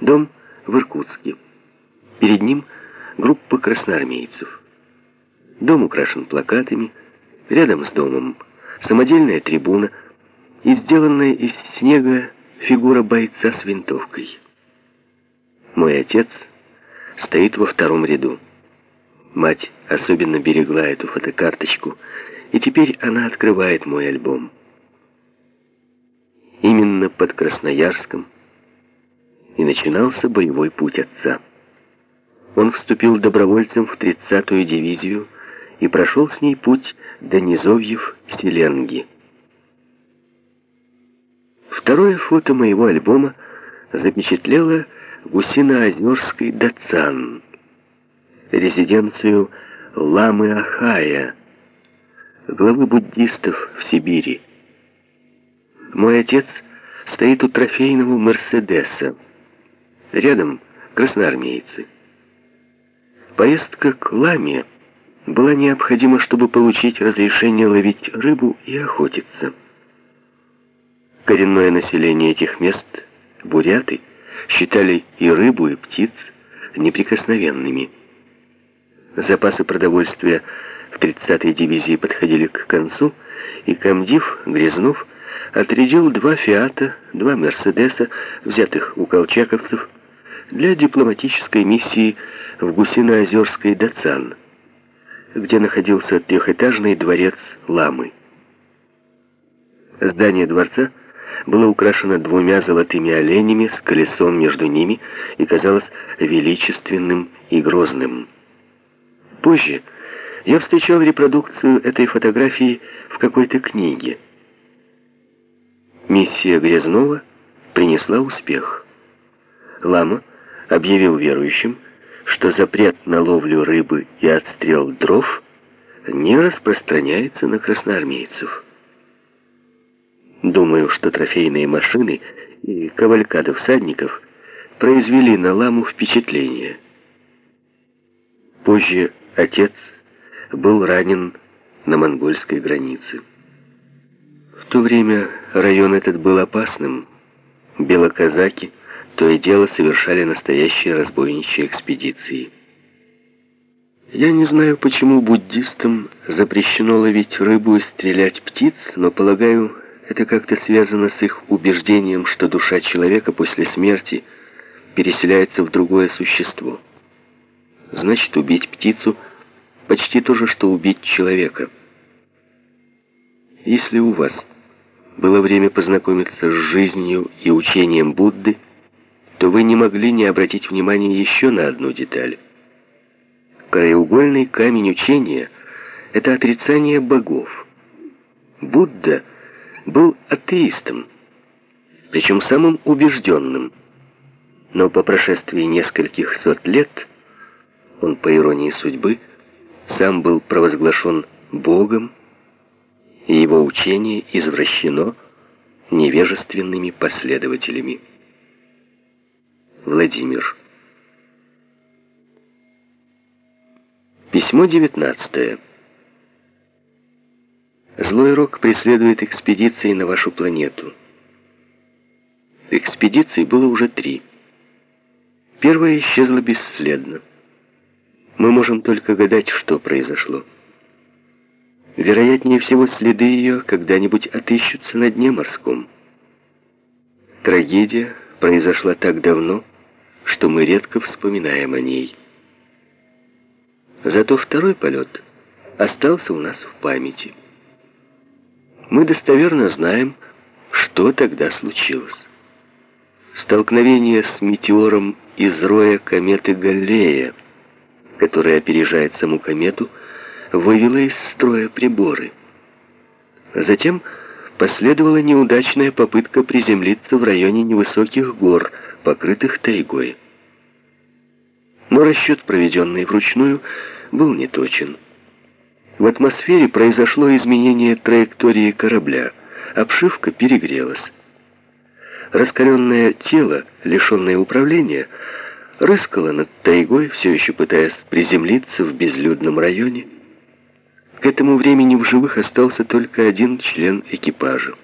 Дом в Иркутске. Перед ним группа красноармейцев. Дом украшен плакатами. Рядом с домом самодельная трибуна и сделанная из снега фигура бойца с винтовкой. Мой отец стоит во втором ряду. Мать особенно берегла эту фотокарточку, и теперь она открывает мой альбом. Именно под Красноярском и начинался боевой путь отца. Он вступил добровольцем в 30-ю дивизию и прошел с ней путь до низовьев Селенги. Второе фото моего альбома запечатлело Гусиноозерский Дацан, резиденцию Ламы Ахая, главы буддистов в Сибири. Мой отец стоит у трофейного Мерседеса. Рядом красноармейцы. Поездка к Ламе была необходима, чтобы получить разрешение ловить рыбу и охотиться. Коренное население этих мест, буряты, считали и рыбу, и птиц неприкосновенными. Запасы продовольствия в 30-й дивизии подходили к концу, и комдив Грязнов отрядил два «Фиата», два «Мерседеса», взятых у колчаковцев, для дипломатической миссии в Гусиноозерской Дацан, где находился трехэтажный дворец Ламы. Здание дворца было украшено двумя золотыми оленями с колесом между ними и казалось величественным и грозным. Позже я встречал репродукцию этой фотографии в какой-то книге. Миссия Грязнова принесла успех. Лама объявил верующим, что запрет на ловлю рыбы и отстрел дров не распространяется на красноармейцев. Думаю, что трофейные машины и кавалькада всадников произвели на ламу впечатление. Позже отец был ранен на монгольской границе. В то время район этот был опасным. Белоказаки то и дело совершали настоящие разбойничьи экспедиции. Я не знаю, почему буддистам запрещено ловить рыбу и стрелять птиц, но, полагаю, это как-то связано с их убеждением, что душа человека после смерти переселяется в другое существо. Значит, убить птицу почти то же, что убить человека. Если у вас было время познакомиться с жизнью и учением Будды, то вы не могли не обратить внимания еще на одну деталь. Краеугольный камень учения — это отрицание богов. Будда — был атеистом, причем самым убежденным. Но по прошествии нескольких сот лет он, по иронии судьбы, сам был провозглашен Богом, и его учение извращено невежественными последователями. Владимир. Письмо девятнадцатое. Злой рок преследует экспедиции на вашу планету. Экспедиций было уже три. Первая исчезла бесследно. Мы можем только гадать, что произошло. Вероятнее всего, следы ее когда-нибудь отыщутся на дне морском. Трагедия произошла так давно, что мы редко вспоминаем о ней. Зато второй полет остался у нас в памяти мы достоверно знаем, что тогда случилось. Столкновение с метеором из роя кометы Галлея, которая опережает саму комету, вывело из строя приборы. Затем последовала неудачная попытка приземлиться в районе невысоких гор, покрытых тайгой. Но расчет, проведенный вручную, был неточен. В атмосфере произошло изменение траектории корабля. Обшивка перегрелась. Раскаленное тело, лишенное управления, рыскало над тайгой, все еще пытаясь приземлиться в безлюдном районе. К этому времени в живых остался только один член экипажа.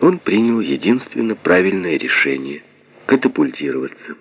Он принял единственно правильное решение, катапультироваться.